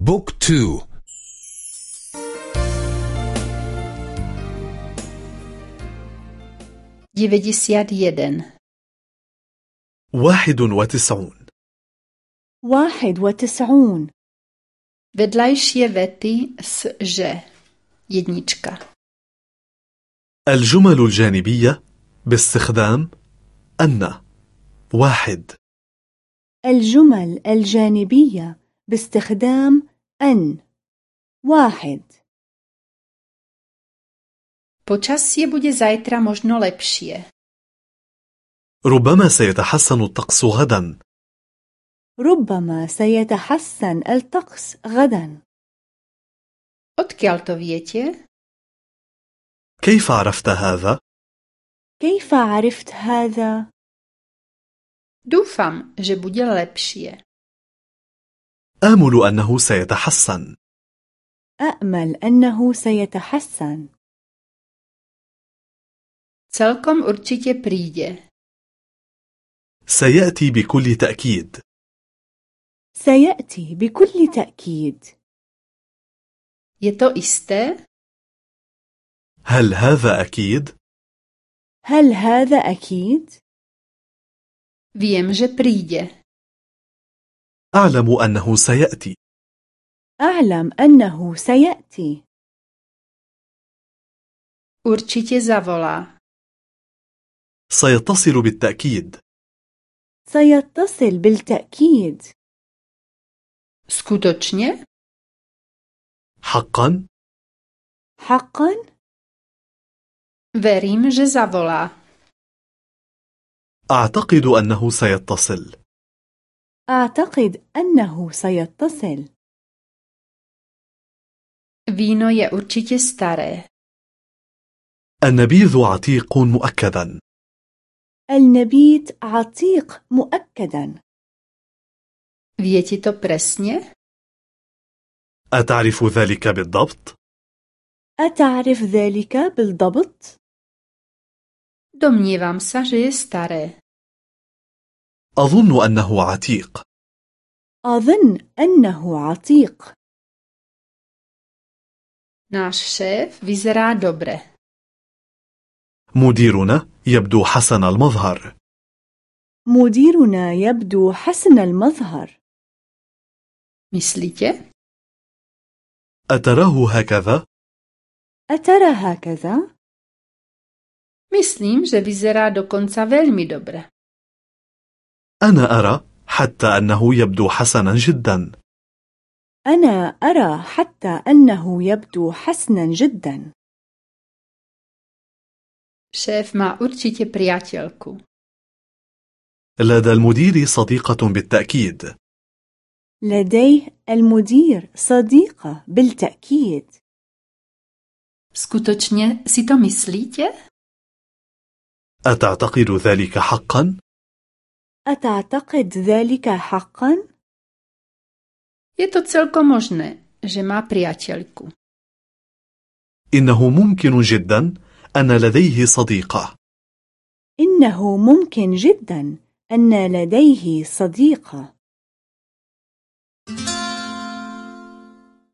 Book two. Deväťdesiatjeden واحد وتسعون. واحد وتسعون. Vedľajšie vety s. Jednička. الجمل الجانبية باستخدام أن. واحد. الجمل الجانبية باستخدام أن واحد Počasie bude zajtra možno lepšie. ربما سيتحسن الطقس غدا ربما سيتحسن الطقس غدا Odkiaľ to viete? كيف عرفت هذا؟ كيف عرفت هذا؟ Dúfam, že bude lepšie. آمل أنه سيتحسن أأمل أنه سيتحسن Celkom určite príde. سيأتي بكل تأكيد سيأتي بكل تأكيد Je to isté? هل هذا أكيد؟ هل هذا أكيد؟ Viem, že príde. أعلم أنه سيأتي أعلم أنه سيأتي Určite zavolá. سيتصل بالتأكيد سيتصل بالتأكيد Skutočne? حقا حقا؟ Verím, že zavolá. أعتقد أنه سيتصل أعتقد أنه سيتصل Víno je určite staré. النبيذ عتيق مؤكدا النبيت عتيق مؤكدا Viete to presne? أتعرف ذلك بالضبط؟ أتعرف ذلك بالضبط؟ Domnievam sa, že je staré. أظن أنه عتيق أظن أنه عتيق Náš šéf vyzerá dobre. مديرنا يبدو حسن المظهر مديرنا يبدو حسن المظهر Myslíte? أتراه هكذا؟ أترى هكذا؟ Myslím, že vyzerá dokonca veľmi dobre. أنا أرى حتى أنه يبدو حسنا جدا أنا أرى حتى أنه يبدو حسنا جدا Šéf má určite priateľku. لدى المدير صديقة بالتأكيد لديه المدير صديقة بالتأكيد Skutočne si to myslíte? أتعتقد ذلك حقا؟ أتعتقد ذلك حقا؟ Je to celkom možné, že má priateľku. إنه ممكن جدا أن لديه صديقة إنه ممكن جدا أن لديه صديقة